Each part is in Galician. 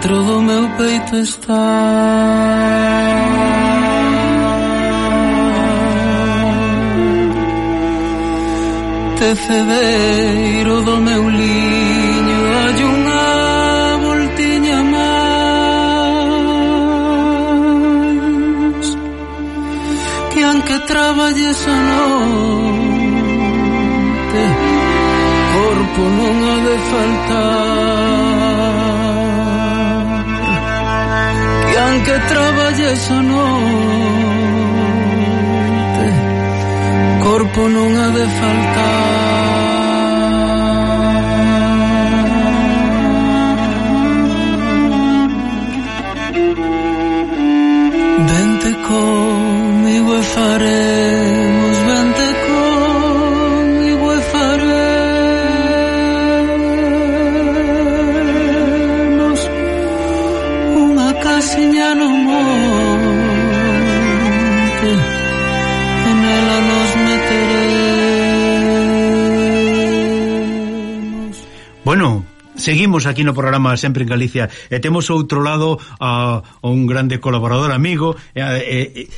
dentro do meu peito está. tecedeiro do meu liño hai unha voltiña máis que anque traballes a noite corpo non ha de faltar adesso notte, corpo non ha de faltare. conmigo e faremos, vente conmigo e faremos una casinha no mundo. Seguimos aquí no programa Sempre en Galicia e temos outro lado a, a un grande colaborador amigo e, e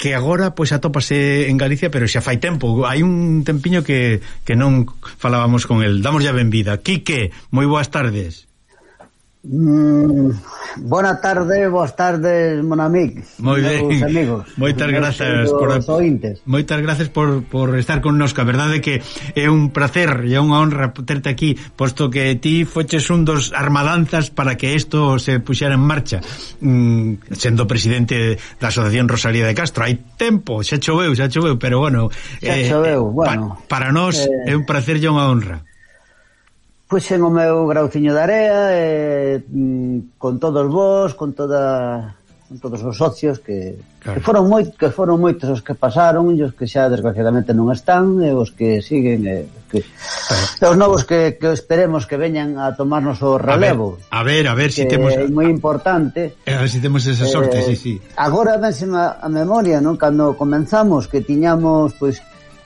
que agora pois atópase en Galicia, pero xa fai tempo, hai un tempiño que, que non falábamos con el. Damos ya benvida. Quique, moi boas tardes. Mm, bona tarde, boas tardes, mon amic. Moi ben. amigos. Moitas grazas por ointes. Moitas gracias por, por estar con nosca A verdade que é un placer e é unha honra terte aquí, posto que ti foches un dos armadanzas para que isto se puxera en marcha. Mm, sendo presidente da Asociación Rosalía de Castro. Hai tempo, xa choveu, xa choveu, pero bueno, xa eh, choveu, bueno. Pa, para nós eh... é un placer e unha honra. Pois puxen o meu grauciño de area e, mm, con todos vos, con toda con todos os socios que, claro. que foron moi que foron moitos os que pasaron e os que xa desgraciadamente non están e os que siguen e, que, e os novos que, que esperemos que veñan a tomarnos o relevo a ver, a ver, a ver se si temos é moi importante. A ver se si temos esa sorte, eh, sí, sí. agora vense a, a memoria non? Cando comenzamos que tiñamos pois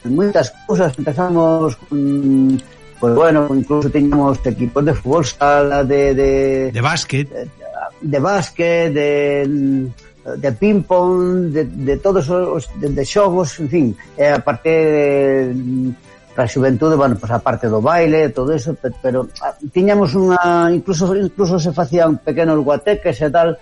moitas cousas empezamos con Pois bueno, incluso tiñamos equipos de fútbol sala, de... De, de básquet. De, de básquet, de de ping pong, de, de todos os de, de xogos, en fin, e a parte de, para a xuventude, bueno, pues a parte do baile, todo eso, pero, pero tiñamos unha incluso incluso se facían pequenos guateques e tal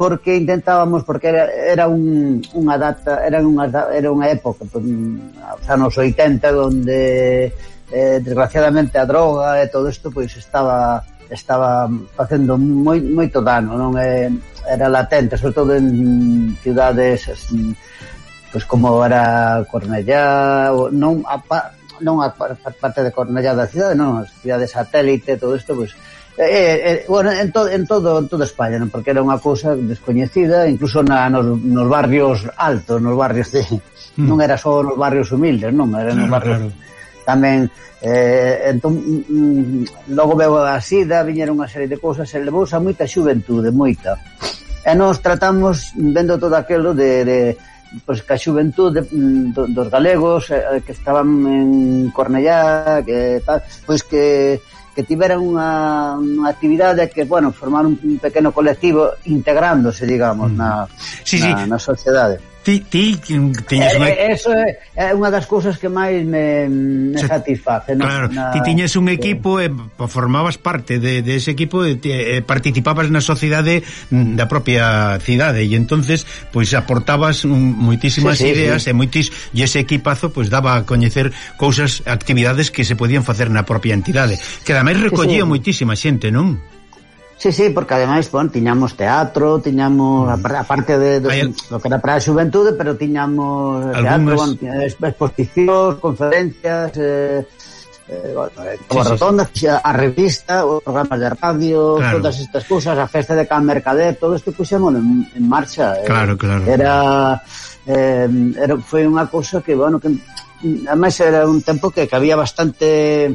porque intentábamos porque era, era un, unha data, era unha era unha época, pues, mm, os anos 80 onde eh, desgraciadamente a droga e todo isto pois estaba estaba facendo moi, moito dano, non é era latente, sobre todo en ciudades así, pois como era Cornellá, non a non a parte de Cornellá da cidade, non, as cidades satélite, todo isto pois eh, eh, bueno, en, to, en todo en toda España, non? porque era unha cousa descoñecida, incluso na, nos, nos barrios altos, nos barrios de, mm. non era só nos barrios humildes, non, era nos barrios claro tamén eh, entón, mm, mm logo veo a sida viñeron unha serie de cousas e levouse a moita xuventude, moita e nos tratamos vendo todo aquilo de, de pois, que a xuventude mm, do, dos galegos eh, que estaban en Cornellá que tal, pois que que tiveran unha, unha actividade que, bueno, formar un, un pequeno colectivo integrándose, digamos, mm. na, sí, na, sí. na sociedade. Ti, ti tiñes eh, unha... Eh, eso é, é unha das cousas que máis me, me Se... satisface. No? Claro, na... ti tiñes un equipo e eh, formabas parte de, de ese equipo e eh, participabas na sociedade mm, da propia cidade e entonces pois pues, aportabas moitísimas sí, sí, ideas sí. e moitis e ese equipazo pois pues, daba a coñecer cousas, actividades que se podían facer na propia entidade. Que ademais recollía sí, sí. moitísima xente, non? Sí, sí, porque ademais, bueno, tiñamos teatro, tiñamos, mm. aparte de, de Hay... que era para a xuventude, pero tiñamos Algunas... teatro, bon, exposicións, conferencias, eh, eh, bueno, eh, sí, rotondas, sí. a revista, os programas de radio, claro. todas estas cousas, a festa de Can Mercader, todo isto puxemos en, en marcha. Eh, claro. Era, eh, era foi unha cousa que, bueno, que además era un tempo que, que había bastante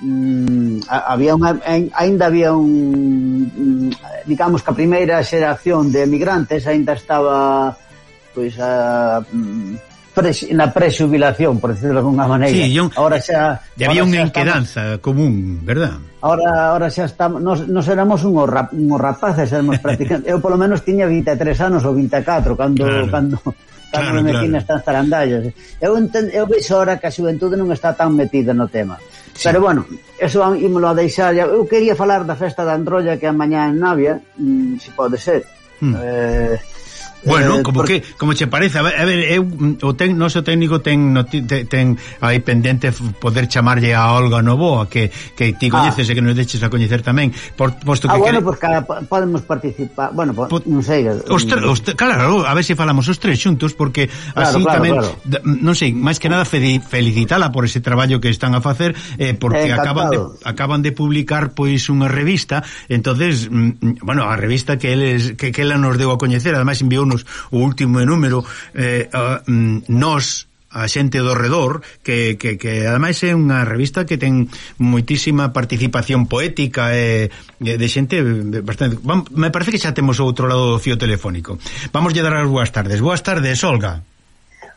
mm, había unha, ainda había un digamos que a primeira xeración de emigrantes ainda estaba pois a mm, pre, na presubilación, por decirlo de alguna maneira. Sí, un, ahora xa había unha enquedanza estamos, común, verdad? Ahora ahora xa estamos nos, nos éramos unhos rap, unhos rapaces, éramos prácticamente. eu polo menos tiña 23 anos ou 24 cando claro. cando cando claro, me metí claro. nestas. Eu, entendo, eu vexo ahora que a xuventude non está tan metida no tema. Sí. Pero bueno, eso ímolo a deixar. Eu quería falar da festa da Androlla que é mañá en Navia, mm, se pode ser. Mm. Eh, Bueno, eh, como porque... que, como che parece, a ver, a ver eu, o ten, noso técnico ten, no, ten, ten aí pendente poder chamarlle a Olga Novoa, que, que ti ah. coñeces ah. e que nos deches a coñecer tamén, por, posto ah, que... Ah, bueno, quere... pues cada, podemos participar, bueno, po, po, non sei... Eh, os tre, os tre, claro, a ver se si falamos os tres xuntos, porque claro, así claro, tamén, claro. non sei, máis que nada felicitala por ese traballo que están a facer, eh, porque eh, acaban de, acaban de publicar pois unha revista, entonces, mm, mm, bueno, a revista que, eles, que, que ela nos deu a coñecer, ademais enviou nos o último número eh, a, mm, nos a xente do redor que, que, que ademais é unha revista que ten moitísima participación poética e, e de xente bastante... Me parece que xa temos outro lado do fío telefónico. Vamos lle dar as boas tardes. Boas tardes, Olga.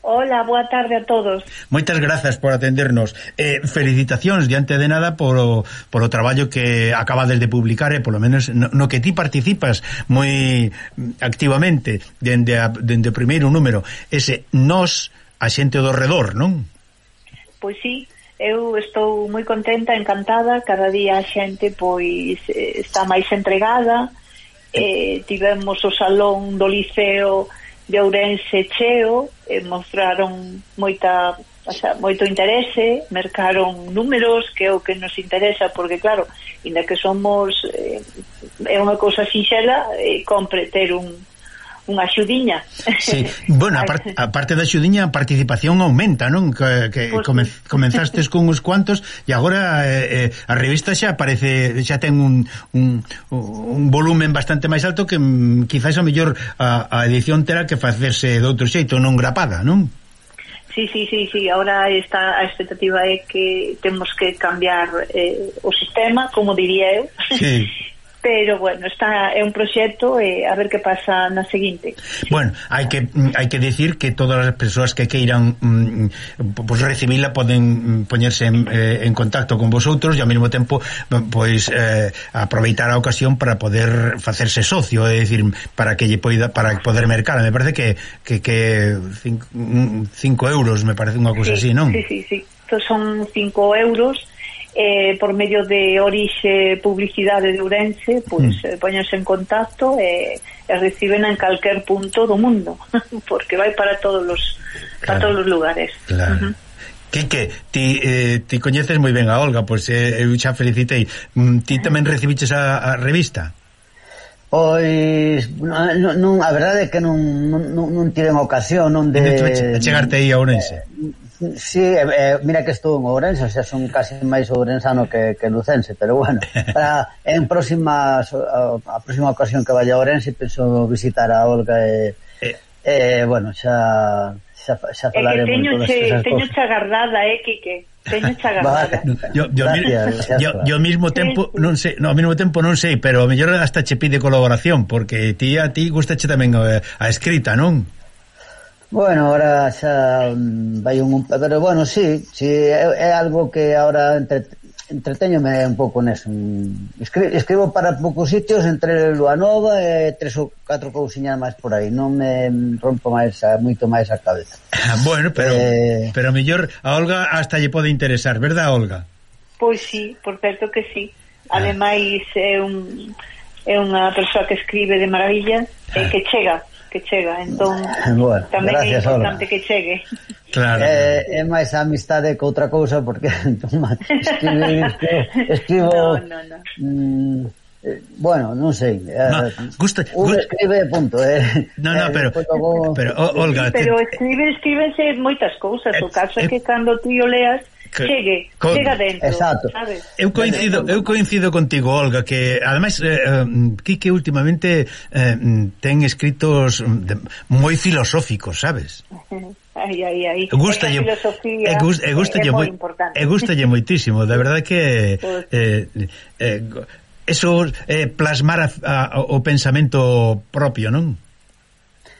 Hola, boa tarde a todos. Moitas grazas por atendernos. Eh, felicitacións diante de nada por por o traballo que acabades de publicar e eh, polo menos no, no que ti participas moi activamente dende, a, dende o primeiro número. Ese nos a xente do redor, non? Pois sí, eu estou moi contenta, encantada, cada día a xente pois eh, está máis entregada, eh. eh, tivemos o salón do liceo de Ourense cheo, e mostraron moita o sea, moito interese, mercaron números que é o que nos interesa porque claro, inda que somos eh, é unha cousa sinxela, eh, compre ter un unha xudiña. Sí. Bueno, a, parte da xudiña a participación aumenta, non? Que, que pues, comen, comenzastes con uns cuantos e agora eh, eh, a revista xa aparece xa ten un, un, un volumen bastante máis alto que mm, quizás a mellor a, a edición terá que facerse de outro xeito, non grapada, non? Sí, sí, sí, sí, ahora está a expectativa é que temos que cambiar eh, o sistema, como diría eu. Sí. pero bueno, está é un proxecto e a ver que pasa na seguinte. Bueno, hai que mm, hai que decir que todas as persoas que queiran mm, pues, recibila poden mm, poñerse en, eh, en contacto con vosotros e ao mesmo tempo pois pues, eh, aproveitar a ocasión para poder facerse socio, é dicir, para que lle poida para poder mercar. Me parece que que que 5 euros me parece unha cousa sí, así, non? Sí, sí, sí. Estos son 5 euros eh, por medio de Orixe Publicidade de Ourense, pois mm. Eh, poñanse en contacto e, e reciben en calquer punto do mundo, porque vai para todos os claro. para todos os lugares. Claro. Uh -huh. Quique, ti, eh, ti coñeces moi ben a Olga, pois eh, eu xa felicitei. Mm, ti tamén recibiches a, a revista? Pois non, non, a verdade é que non, non, non tiven ocasión non de, de chegarte aí a Ourense. Eh, Sí, eh, eh, mira que estou en Ourense, o sea, son casi máis ourensano que, que lucense, pero bueno, para, en próximas, a, a próxima ocasión que vaya a Ourense penso visitar a Olga e, eh, eh, bueno, xa xa, xa falaremos eh, teño, che, teño xa agardada, eh, Quique. Teño che guardada. Vale. Yo, yo, Gracias, yo, yo mismo tempo sí, sí. non sei, no, ao mesmo tempo non sei, pero mellor hasta che pide colaboración porque ti a ti gustache tamén a, a escrita, non? Bueno, ahora xa vai mm, un, un pero bueno, sí, sí é, é algo que ahora entre, entreteñome un pouco neso. Escri, escribo para poucos sitios entre Luanova e tres ou catro cousiñas máis por aí. Non me rompo máis a, moito máis a cabeza. Ah, bueno, pero eh... pero mellor a Olga hasta lle pode interesar, verdad, Olga? Pois sí, por certo que sí. Ademais é un é unha persoa que escribe de maravilla e ah. que chega que chega, entón bueno, tamén gracias, é importante Olga. que chegue. Claro. É, eh, é máis a amistade que outra cousa porque escribo, escribo no, no, no. Mm, eh, bueno, non sei. Eh, no, gusta, un gusta, escribe punto, eh. No, no, eh, pero, pero Olga, pero te... escribe, escríbense moitas cousas, eh, o caso é eh, que cando tú o leas que, chegue, con, chega dentro. Exacto. Sabes? Eu coincido, eu coincido contigo, Olga, que ademais eh, eh, Quique últimamente eh, ten escritos de, moi filosóficos, sabes? Ai, ai, ai. Gustalle, e gust, e gustalle moi, e gustalle moitísimo, De verdade que pues, eh, eh, eso eh, plasmar a, a, o pensamento propio, non?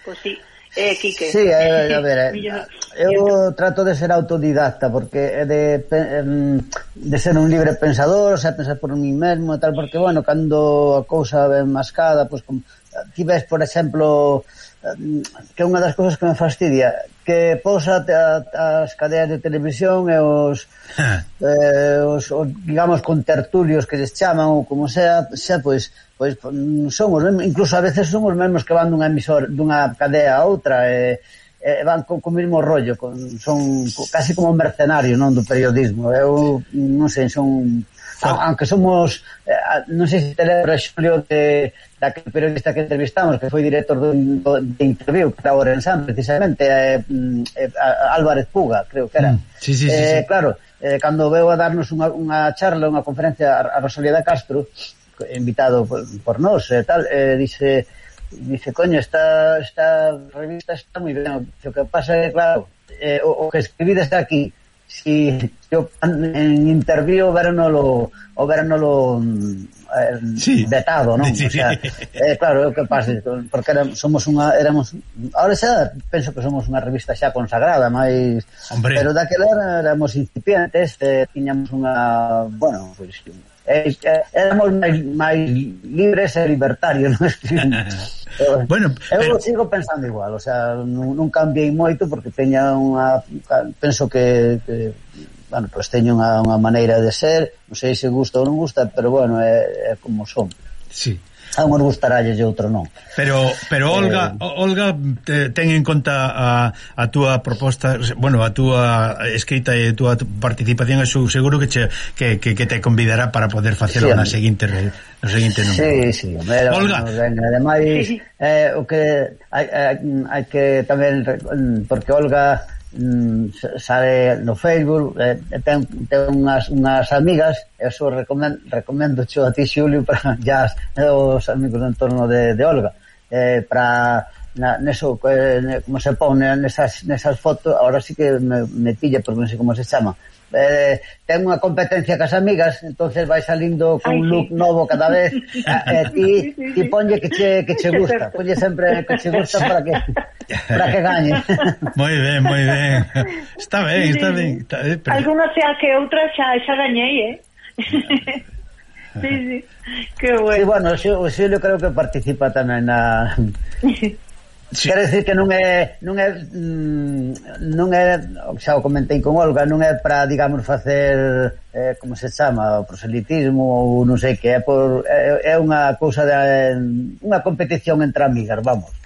Pois pues sí. Eh, Quique. Sí, a ver, a ver. eu trato de ser autodidacta porque é de, de ser un libre pensador, o sea, pensar por mí mesmo e tal, porque, bueno, cando a cousa ben mascada, pois, como, ti ves, por exemplo, que é unha das cousas que me fastidia que posa as cadeas de televisión e os, eh, os, os digamos con tertulios que les chaman ou como sea, xa pois pois son os incluso a veces son os mesmos que van dunha emisor, dunha cadea a outra e eh, eh, van co, co mismo rollo, con, son co, casi como mercenario non do periodismo. Eu non sei, son ah. aunque somos eh, non sei se te lembra Xulio de daquele periodista que entrevistamos que foi director do, do, de interview para o Orensán precisamente eh, mm, eh, Álvarez Puga, creo que era. Mm. Sí, sí, sí, eh, sí. claro, eh, cando veo a darnos unha, unha charla, unha conferencia a, a Rosalía da Castro, invitado por, por nós, eh, tal, eh, dice dice, coño, esta, esta revista está moi ben, o que pasa é, claro, eh, o, o que escribí aquí, si yo en interview veronolo o veronolo eh, sí. vetado, non? Sí. O sea, eh, claro, é o que pasa, porque era, somos unha éramos ahora xa penso que somos unha revista xa consagrada, máis Hombre. pero daquela éramos incipientes, eh, tiñamos unha, bueno, pois pues, eh, éramos máis, máis libres e libertarios non? bueno, eu pero... sigo pensando igual o sea, non, non cambiei moito porque teña unha penso que, que bueno, pues teño unha, unha maneira de ser non sei se gusta ou non gusta pero bueno, é, é como son Sí. Ah, a unhos gustaralles e outro non. Pero pero Olga eh, Olga te, ten en conta a, a túa proposta, bueno, a túa escrita e a túa participación, eu seguro que che, que, que, que te convidará para poder facelo sí, na seguinte no seguinte número. Sí, sí, pero, Olga. Bueno, ademais eh, o que hai, hai que tamén porque Olga mm, sabe no Facebook eh, ten, ten unhas, unhas amigas eso recomendo, recomendo cho a ti Xulio para ya os amigos en torno de, de Olga. Eh, para na, neso, eh, como se pone eh, nesas, nesas fotos, ahora sí que me, me pilla porque non sei como se chama eh, ten unha competencia cas amigas, entonces vai salindo con un look sí. novo cada vez. eh, ti, ti ponlle que che, que che gusta, ponlle sempre que che gusta para que para que gañe. moi ben, moi ben. Está ben, está ben. Está ben pero... Alguna xa que outra xa, xa gañei, eh? sí, sí. Que bueno. Sí, bueno, yo, yo creo que participa tamén na Sí. Quero decir que non é non é mm, non é, xa o comentei con Olga, non é para, digamos, facer eh, como se chama, o proselitismo ou non sei que, é por é, é unha cousa de unha competición entre amigas, vamos.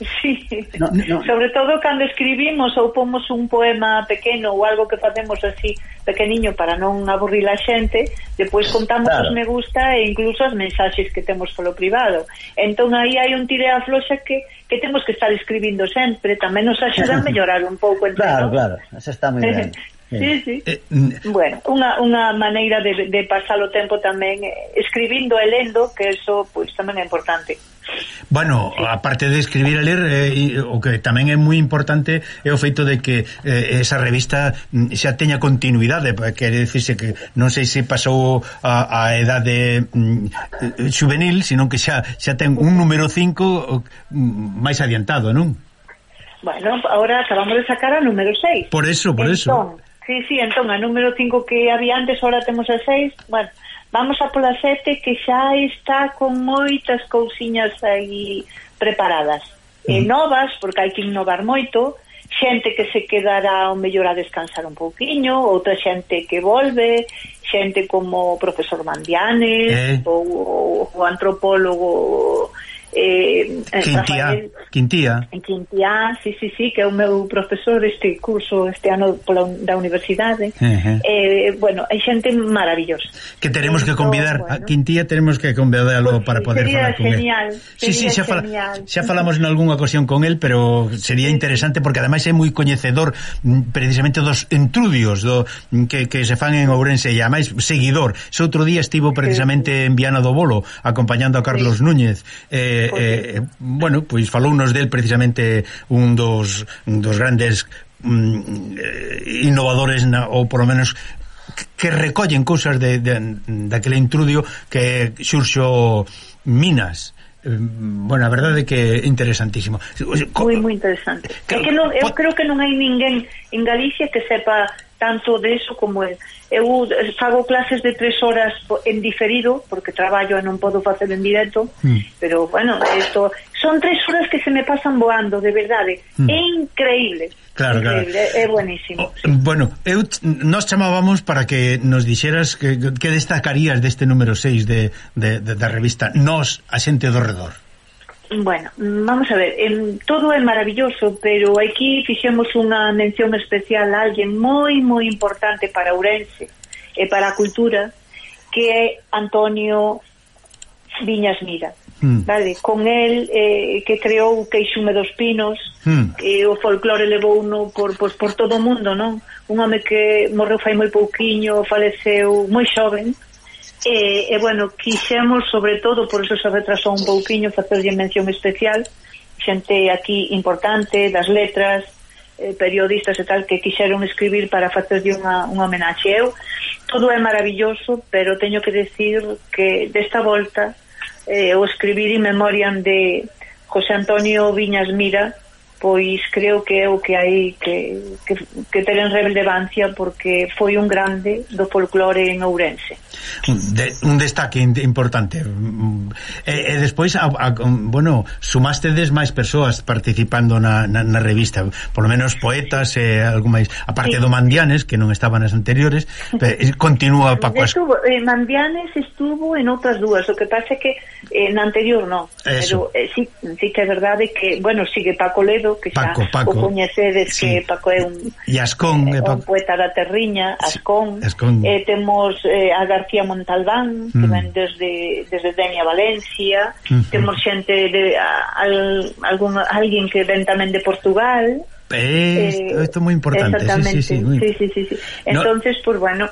Sí, no, no. sobre todo cando escribimos ou pomos un poema pequeno ou algo que facemos así pequeniño para non aburrir a xente, depois contamos claro. os me gusta e incluso as mensaxes que temos polo privado. Entón aí hai un tire a floxa que, que temos que estar escribindo sempre, tamén nos axuda a mellorar un pouco. Entón, claro, claro, eso está moi ben. Sí, sí. Eh, bueno, unha, unha maneira de, de pasar o tempo tamén eh, escribindo e lendo, que eso pues, tamén é importante. Bueno, aparte de escribir e ler, eh, o que tamén é moi importante é o feito de que eh, esa revista mm, xa teña continuidade, quere dicirse que non sei se pasou a, a edade mm, juvenil, sino que xa, xa ten un número 5 mm, máis adiantado, non? Bueno, ahora acabamos de sacar a número 6. Por eso, por entón, eso. Sí, sí, entón, a número 5 que había antes, ahora temos a 6, bueno... Vamos a pola sete que xa está con moitas cousiñas aí preparadas. E novas, porque hai que innovar moito, xente que se quedará ao mellor a descansar un pouquiño, outra xente que volve, xente como o profesor Mandianes eh. ou, ou o antropólogo Eh, eh, Quintía, Rafael, Quintía. Quintía, sí, sí, sí, que é o meu profesor este curso este ano pola, da universidade. Uh -huh. eh, bueno, é xente maravillosa. Que teremos que convidar, bueno. a Quintía teremos que convidarlo pues, para poder falar con genial, él. Sí, sí, xa, fala, xa falamos en algunha ocasión con él, pero sería interesante porque ademais é moi coñecedor mm, precisamente dos entrudios do mm, que, que se fan en Ourense e ademais seguidor. Se outro día estivo precisamente sí. en Viana do Bolo acompañando a Carlos sí. Núñez eh, eh, eh, bueno, pois falounos del precisamente un dos, dos grandes mm, eh, innovadores na, ou polo menos que recollen cousas de, de, daquele intrudio que xurxo Minas eh, bueno, a verdade é que é interesantísimo. Moi, moi interesante. Que, é que non, eu creo que non hai ninguén en Galicia que sepa tanto de eso como el, eu eh, fago clases de tres horas en diferido, porque traballo e non podo facer en directo, mm. pero bueno, esto, son tres horas que se me pasan voando, de verdade, mm. é increíble. Claro, increíble, claro. É buenísimo. O, sí. Bueno, eu nos chamábamos para que nos dixeras que, que destacarías deste número 6 de, de, de, da revista Nos, a xente do redor. Bueno, vamos a ver, em, todo é maravilloso, pero aquí fixemos unha mención especial a alguén moi, moi importante para Ourense e para a cultura, que é Antonio Viñas Mira. Mm. Vale, con el eh, que creou o Queixume dos Pinos, mm. que o folclore levou uno por, pois, por todo o mundo, non? Un home que morreu fai moi pouquiño, faleceu moi xoven, E, e bueno, quixemos, sobre todo, por eso se retrasou un pouquiño, facerlle mención especial, xente aquí importante, das letras, eh, periodistas e tal, que quixeron escribir para facerlle unha, unha homenaxe. Eu, todo é maravilloso, pero teño que decir que desta volta eh, o escribir en memoria de José Antonio Viñas Mira, pois creo que é o que hai que, que, que ter en relevancia porque foi un grande do folclore en Ourense. De, un destaque importante. Mm, e, e despois, a, a, bueno, sumastedes máis persoas participando na, na, na revista, polo menos poetas e algo máis, a parte sí. do Mandianes, que non estaban as anteriores, pero, continúa Paco As... Estuvo, eh, Mandianes estuvo en outras dúas, o que pasa é que eh, na anterior non, Eso. pero eh, sí, sí que é verdade que, bueno, sigue Paco Quevedo, que xa Paco, Paco. o coñecedes sí. que Paco é un e Ascón, eh, eh Paco. un poeta da Terriña, Ascón. Sí. Ascón. Eh, temos eh, a García Montalbán, mm. que ven desde desde Denia Valencia, uh temos xente de a, al, algún alguén que ven tamén de Portugal. Eh, eh isto, isto é moi importante, sí, sí, sí, muy... sí, sí, sí, sí. Entonces, no... pues bueno,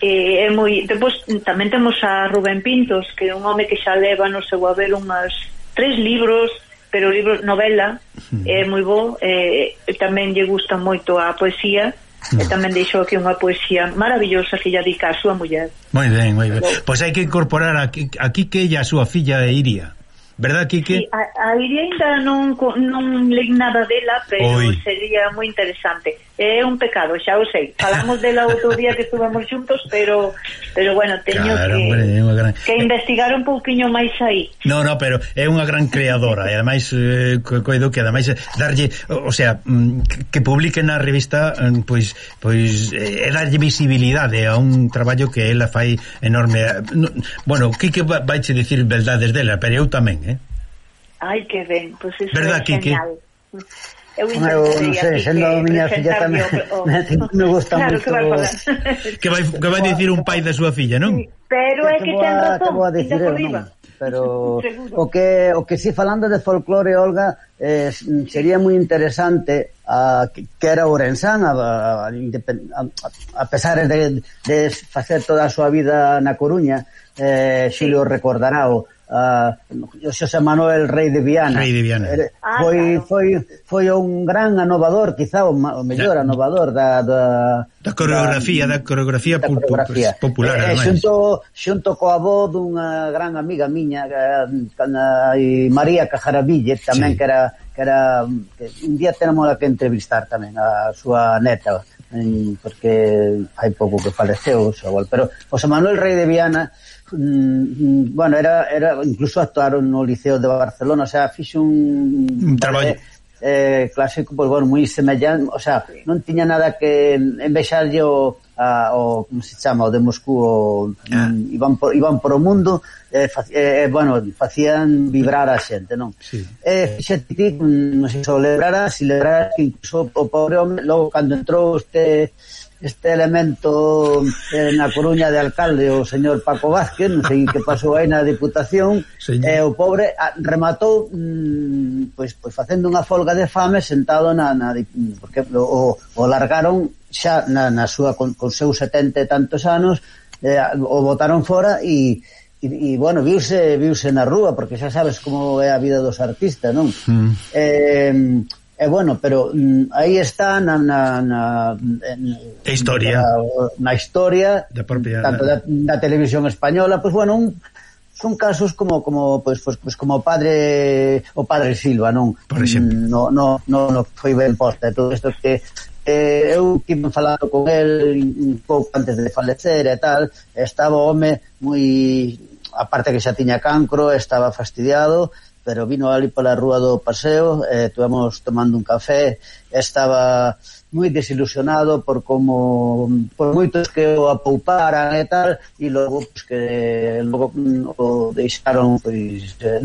eh, é moi depois tamén temos a Rubén Pintos que é un home que xa leva no seu haber unhas tres libros pero o libro novela é moi bo eh, tamén lle gusta moito a poesía E tamén deixou aquí unha poesía maravillosa que lla dica a súa muller. Moi ben, moi ben. Pois hai que incorporar aquí, aquí que ella a súa filla de Iria. Verdad, Quique? Sí, a, a Iria ainda non, non leí nada dela, pero Oi. sería moi interesante. É un pecado, xa o sei. Falamos del outro día que estuvemos juntos, pero pero bueno, teño claro, que hombre, é gran... que investigar un pouquiño máis aí. No, no, pero é unha gran creadora e ademais eh, coido que ademais eh, darlle, o sea, mm, que publique na revista mm, pois pois eh, é darlle visibilidade a un traballo que ela fai enorme. Bueno, que que vaiche dicir verdades dela, pero eu tamén, eh. Ai, que ben, pois pues iso é genial. Que... Eu, eu non sei, sendo a miña filla tamén o... me gusta claro, moito que vai, que vai dicir un pai da súa filla, non? Pero é que, que ten razón, dicir eu, non? pero o que o que si falando de folclore Olga eh, sería moi interesante a que era Ourensán a, a, a, a pesar de, de facer toda a súa vida na Coruña eh, Xulio sí. recordará o Ah, a Xosé Manuel Rei de Viana. Rei de Viana. Eh, foi, claro. foi, foi un gran anovador, quizá o, o mellor da, anovador da, da, da coreografía, da, da coreografía, da coreografía. popular. Eh, eh, ademais. xunto, xunto coa voz dunha gran amiga miña, eh, María Cajaraville, tamén sí. que era que era que un día tenemos que entrevistar tamén a súa neta porque hai pouco que faleceu, igual, pero José Manuel Rey de Viana Mm, mm, bueno, era, era incluso actuaron no Liceo de Barcelona, o sea, fixo un, un traballo eh, eh clásico, pois, pues, bueno, moi semellante, o sea, non tiña nada que envexarlle o, a, o como se chama, o de Moscú, o, ah. Mm, iban, por, iban por o mundo, eh, fac, eh, bueno, facían vibrar a xente, non? Sí. Eh, fixe ti, non sei se o lembrara, se lembrara que incluso o pobre home, logo, cando entrou este este elemento eh, na Coruña de alcalde o señor Paco Vázquez, non sei que pasou aí na Diputación, señor. eh, o pobre a, rematou mm, pois, pois facendo unha folga de fame sentado na, na porque o, o largaron xa na, na súa con, con seus 70 e tantos anos, eh, o botaron fora e E, e bueno, viuse, viuse na rúa porque xa sabes como é a vida dos artistas, non? Mm. Eh, E bueno, pero mm, aí está na na na en, A historia, na, na historia da propia tanto da, da televisión española, pois pues bueno, un son casos como como pues, pues, pues, como o padre o padre Silva, non? Por exemplo. Mm, no no no, no foi ben posta, todo isto que eh, eu tive falado con el pouco antes de falecer e tal, estaba o home moi aparte que xa tiña cancro, estaba fastidiado pero vino ali pola rúa do paseo, eh, estuvemos tomando un café, estaba moi desilusionado por como por moitos que o apouparan e tal, e logo pues, que logo mm, o deixaron pois, eh,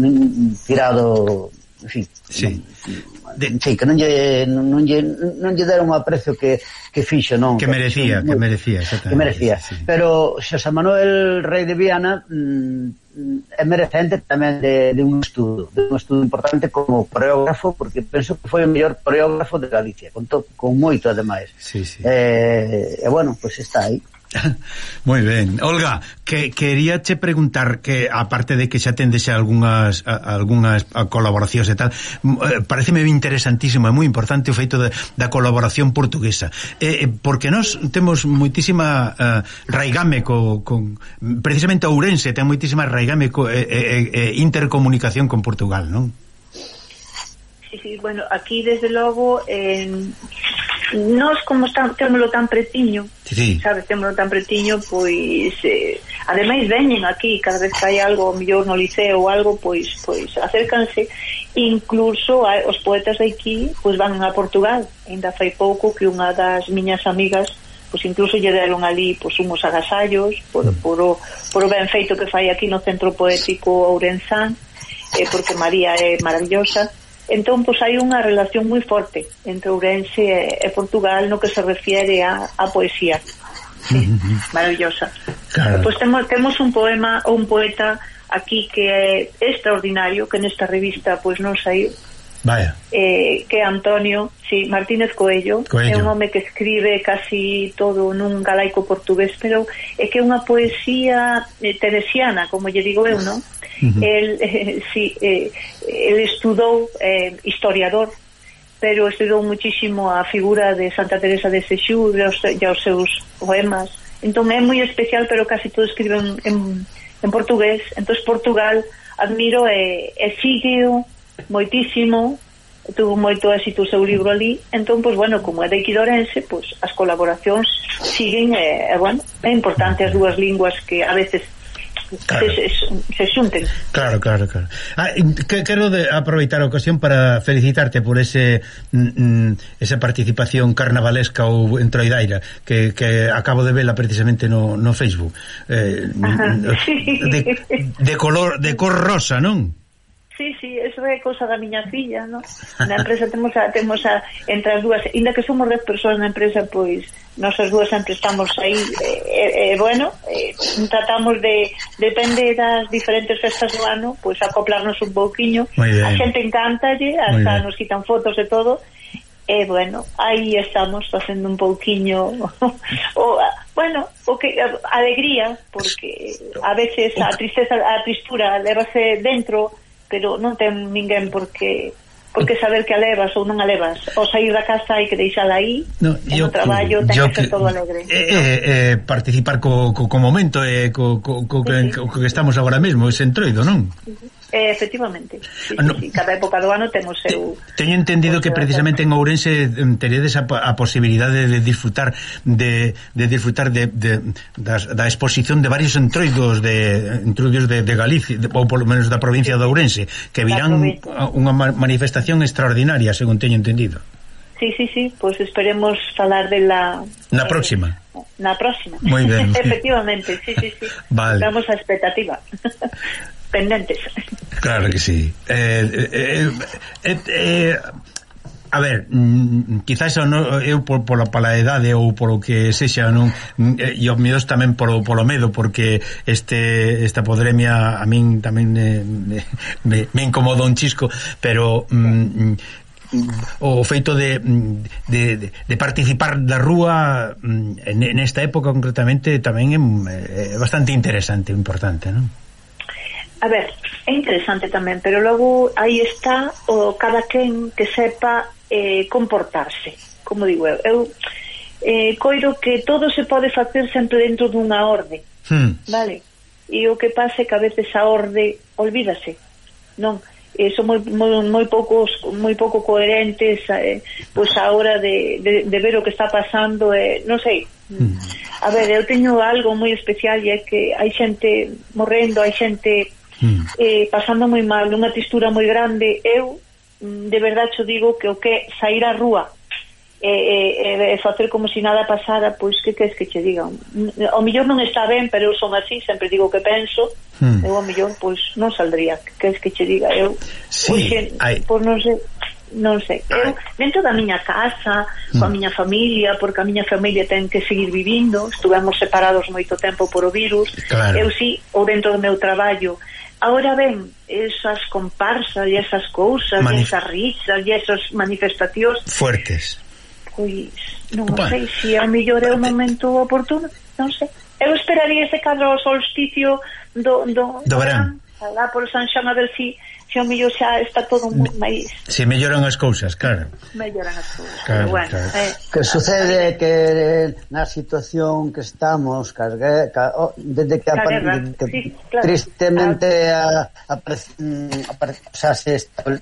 tirado en fin, sí. non, de... en fin, que non lle, non, lle, non lle deron o aprecio que, que fixo, non? Que merecía, que, que merecía, Que merecía, sí. pero Xosé Manuel Rey de Viana mm, é merecente tamén de, de un estudo, de un estudo importante como coreógrafo, porque penso que foi o mellor coreógrafo de Galicia, con, to, con moito ademais. Sí, sí. Eh, e bueno, pois pues está aí. Moi ben. Olga, que quería che preguntar que aparte de que xa tendes algunhas a, algunhas a colaboracións e tal, eh, pareceme interesantísimo e moi importante o feito de, da colaboración portuguesa. Eh, eh, porque nós temos moitísima eh, raigame co, con precisamente Ourense ten moitísima raigame co, eh, eh, intercomunicación con Portugal, non? Sí, sí, bueno, aquí desde logo eh, nós como tan, témolo tan pretiño sí. sabes, temos tan pretiño, pois eh, ademais veñen aquí cada vez que hai algo mellor no liceo ou algo, pois pois acércanse. Incluso a, os poetas de aquí pois van a Portugal, ainda fai pouco que unha das miñas amigas pois incluso lle deron ali pois unhos agasallos por, mm. por, o, por o ben feito que fai aquí no Centro Poético Ourenzán eh, porque María é maravillosa. Entón, pois hai unha relación moi forte entre Ourense e Portugal no que se refiere a, a poesía. Sí, maravillosa. Claro. Pois temos, temos un poema ou un poeta aquí que é extraordinario, que nesta revista pois non saiu, Vaya. Eh, que Antonio, sí, Martínez Coello, Coello, é un home que escribe casi todo nun galaico portugués, pero é que é unha poesía eh, teresiana, como lle digo eu, non? Uh -huh. El, eh, sí, eh, el estudou eh, historiador, pero estudou muchísimo a figura de Santa Teresa de Sexú e os, e os seus poemas. Entón é moi especial, pero casi todo escribe en, en, en portugués. Entón Portugal admiro e, e sigue moitísimo, tuvo moito éxito o seu libro ali, entón, pois, bueno, como é de aquí pois, as colaboracións siguen, e, eh, bueno, é importante as dúas linguas que a veces claro. se, se, se xunten. Claro, claro, claro. Ah, que, quero de aproveitar a ocasión para felicitarte por ese mm, mm, esa participación carnavalesca ou entroidaira que, que acabo de vela precisamente no, no Facebook. Eh, Ajá, mm, sí. de, de color de cor rosa, non? Sí, sí, eso é cousa da miña filla, no? Na empresa temos a, temos a entre as dúas, inda que somos 10 persoas na empresa, pois nosas dúas sempre estamos aí e, eh, eh, bueno, eh, tratamos de depende das diferentes festas do ano, pois acoplarnos un pouquiño. A xente encantalle, hasta nos quitan fotos e todo. E bueno, aí estamos facendo un pouquiño o bueno, o que a alegría, porque a veces a tristeza, a tristura levase dentro pero non ten ninguén porque porque saber que alevas ou non alevas ou ao sair da casa hai que deixala aí no, e no traballo ten que ser todo alegre eh, eh, eh, participar co, co, co momento eh, co, co, co, sí, que, sí. co que estamos agora mesmo ese entroido, non? Sí, sí. Eh, efectivamente. Sí, ah, no. sí, cada época do ano ten o seu eh, Teño entendido que precisamente en Ourense mm, teredes a, a posibilidade de disfrutar de, de disfrutar de, de das, da exposición de varios entroidos de entroidos de, de Galicia, de, ou polo menos da provincia de Ourense, que virán unha manifestación extraordinaria, según teño entendido. Sí, sí, sí, pois pues esperemos falar de la... Na próxima. Na próxima. Muy ben. Efectivamente, sí, sí, sí. Vale. Estamos a expectativa. pendentes. Claro que sí. Eh, eh, eh, eh, eh A ver, mm, quizás no, eu por, pola, pola edade ou polo que sexa non, mm, eh, e os meus tamén polo, polo medo porque este esta podremia a min tamén eh, me, me incomoda un chisco pero mm, mm o feito de, de, de, participar da rúa en, en esta época concretamente tamén é, é bastante interesante e importante, non? A ver, é interesante tamén, pero logo aí está o cada quen que sepa eh, comportarse, como digo eu. Eu eh, coiro que todo se pode facer sempre dentro dunha orde, hmm. vale? E o que pase que a veces a orde olvídase, non? eh, son moi, moi, moi poucos moi pouco coherentes eh, pois a hora de, de, de ver o que está pasando eh, non sei hmm. a ver, eu teño algo moi especial e é que hai xente morrendo hai xente mm. eh, pasando moi mal, unha tristura moi grande. Eu, mm, de verdade, xo digo que o que sair á rúa e, e, e facer como se si nada pasara, pois que queres que che diga? Mm, o millón non está ben, pero eu son así, sempre digo que penso, mm. eu o millón pois non saldría, que queres que che diga? Eu, sí, oxe, pois non sei, non sei. Eu dentro da miña casa, mm. coa miña familia, porque a miña familia ten que seguir vivindo, estuvemos separados moito tempo por o virus. Claro. Eu si, sí, ou dentro do meu traballo, Ahora ben, esas comparsas e esas cousas, Manif esas risas e esas manifestacións fuertes. Pois non Opa. sei se a mellor é o momento oportuno, non sei. Eu esperaría ese cadro solsticio do do, do verán. Alá por San Xama del si, se o mellor xa está todo moi máis... Se melloran as cousas, claro. Melloran as cousas, claro, bueno. Claro. Eh, que sucede que na situación que estamos, que, que, oh, desde que, apare, guerra, que sí, claro. tristemente claro. a, a, a, o sea, se establ,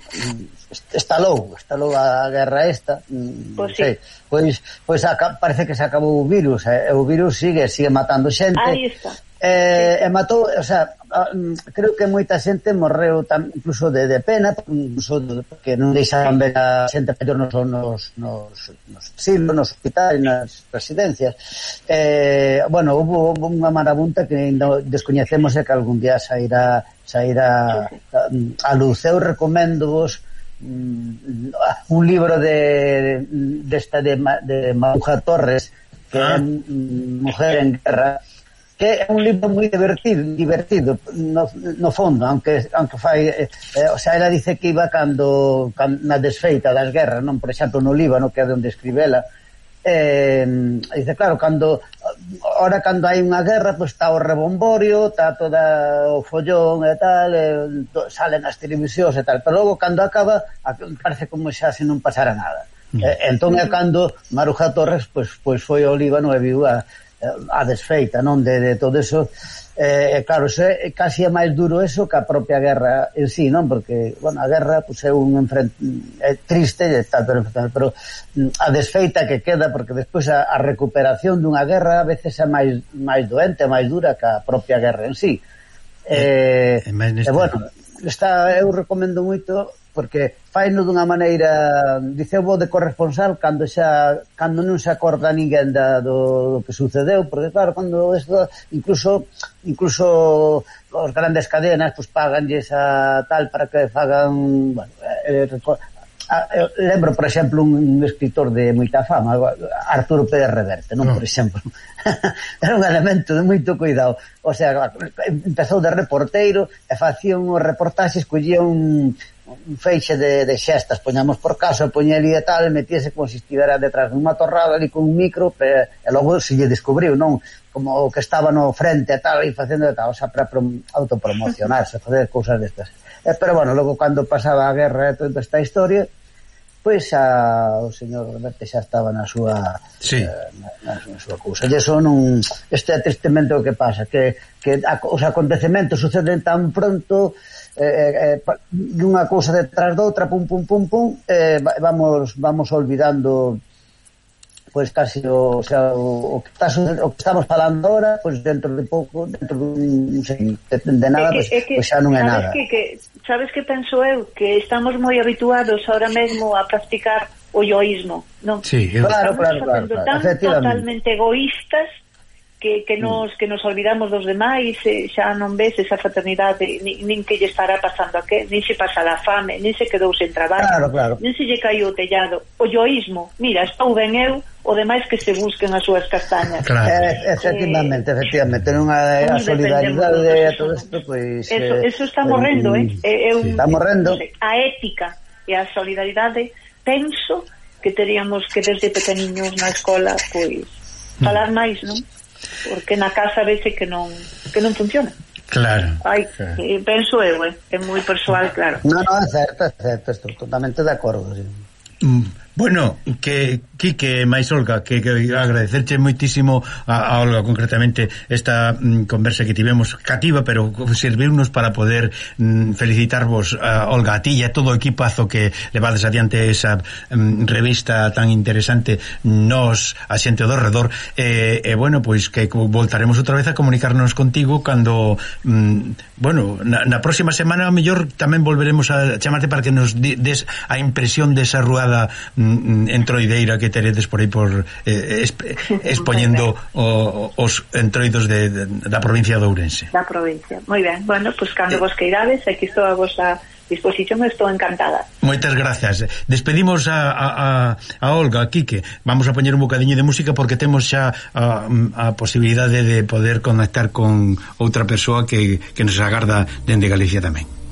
estalou, estalou a guerra esta, mm, pois pues sí. pois, pois aca, parece que se acabou o virus, eh? o virus sigue, sigue matando xente. Aí está. Eh, sí. e matou, o sea, Ah, mm, creo que moita xente morreu tam, incluso de, de pena, incluso de, que non deixaban ver a xente maior nos, nos, nos, nos silos, nos hospitais, nas residencias. Eh, bueno, houve unha marabunta que ainda descoñecemos e que algún día sairá sairá a, a luz. Eu recomendo vos mm, un libro de desta de, de, de Maruja Torres que é ah. Mujer en Guerra que é un libro moi divertido, divertido no, no fondo, aunque aunque fai eh, eh o sea, ela dice que iba cando, cando na desfeita das guerras, non, por exemplo, no Líbano, que é onde escribela. Eh, dice, claro, cando ora cando hai unha guerra, pois pues, está o rebomborio, está toda o follón e tal, e, to, salen as televisións e tal, pero logo cando acaba parece como xa se non pasara nada. Mm. Eh, entón é cando Maruja Torres pois, pois foi ao Líbano e viu a Eh, a desfeita, non, de, de todo eso eh, claro, é, casi é máis duro eso que a propia guerra en sí, non? Porque, bueno, a guerra pues, é un enfrent... é triste e tal, pero, pero mm, a desfeita que queda, porque despois a, a recuperación dunha guerra a veces é máis máis doente, máis dura que a propia guerra en sí. Eh, eh, eh, e bueno, está, eu recomendo moito porque faino dunha maneira dice vou de corresponsal cando xa cando non se acorda ninguén da, do, do que sucedeu porque claro cando isto incluso incluso os grandes cadenas pois pues, paganlles a tal para que fagan bueno, eh, eh, ah, eh lembro, por exemplo, un, escritor de moita fama, Arturo Pérez Reverte, non, no. por ah. exemplo. Era un elemento de moito cuidado. O sea, empezou de reporteiro e facía unhas reportaxes, collía un, un feixe de, de xestas, poñamos por caso, poñeli e tal, e metíase como se estivera detrás dun torrada ali con un micro, pe, e logo se lle descubriu, non? Como o que estaba no frente e tal, e facendo e tal, o sea, para autopromocionarse, facer cousas destas. E, pero, bueno, logo, cando pasaba a guerra e toda esta historia, pois a, o señor Roberto xa estaba na súa sí. eh, na, na, na súa cousa. E son un este é tristemente o que pasa, que que a, os acontecementos suceden tan pronto eh, eh, eh unha cousa detrás doutra, pum, pum, pum, pum, eh, vamos, vamos olvidando pois casi o, o, sea, o, o, que, está, o que estamos falando ahora, pois dentro de pouco, dentro dun, de, de nada, pois, é que, xa non é nada. Que, que, sabes que penso eu? Que estamos moi habituados ahora mesmo a practicar o yoísmo, non? Sí, claro, claro, claro, claro, tan totalmente egoístas que, que nos mm. que nos olvidamos dos demais e xa non ves esa fraternidade nin, nin que lle estará pasando a que nin se pasará fame, nin se quedou sen traballo claro, claro. nin se lle caiu o tellado. O yoísmo, mira, estou ben eu o demais que se busquen as súas castañas. Claro. eh, efectivamente, eh, efectivamente nunha a solidaridade a todo isto pois, eso, eh, eso está morrendo eh, eh, mm, eh, sí, está morrendo. a ética e a solidaridade penso que teríamos que desde pequeniños na escola pois mm. falar máis, non? porque na casa vese que non que non funciona. Claro. Ai, claro. Eh, penso eu, eh, é moi persoal, claro. Non, non, é certo, é certo, estou totalmente de acordo. Sí. Mm Bueno, que Quique máis Olga, que, que agradecerche moitísimo a, a Olga concretamente esta mm, conversa que tivemos cativa, pero servirnos para poder mm, felicitarvos a Olga a ti e a todo o equipazo que levades adiante esa mm, revista tan interesante nos a xente do redor e, eh, bueno, pois que voltaremos outra vez a comunicarnos contigo cando mm, bueno, na, na próxima semana a mellor tamén volveremos a chamarte para que nos des a impresión desa ruada mm, entroideira que teredes por aí por eh, exp, expoñendo o, os entroidos de, de, da provincia de Ourense. Da provincia. Moi ben. Bueno, pois pues, cando eh, vos queirades, aquí estou a vosa disposición estou encantada. Moitas gracias. Despedimos a, a, a Olga, a Quique. Vamos a poñer un bocadiño de música porque temos xa a, a posibilidade de poder conectar con outra persoa que, que nos agarda dende Galicia tamén.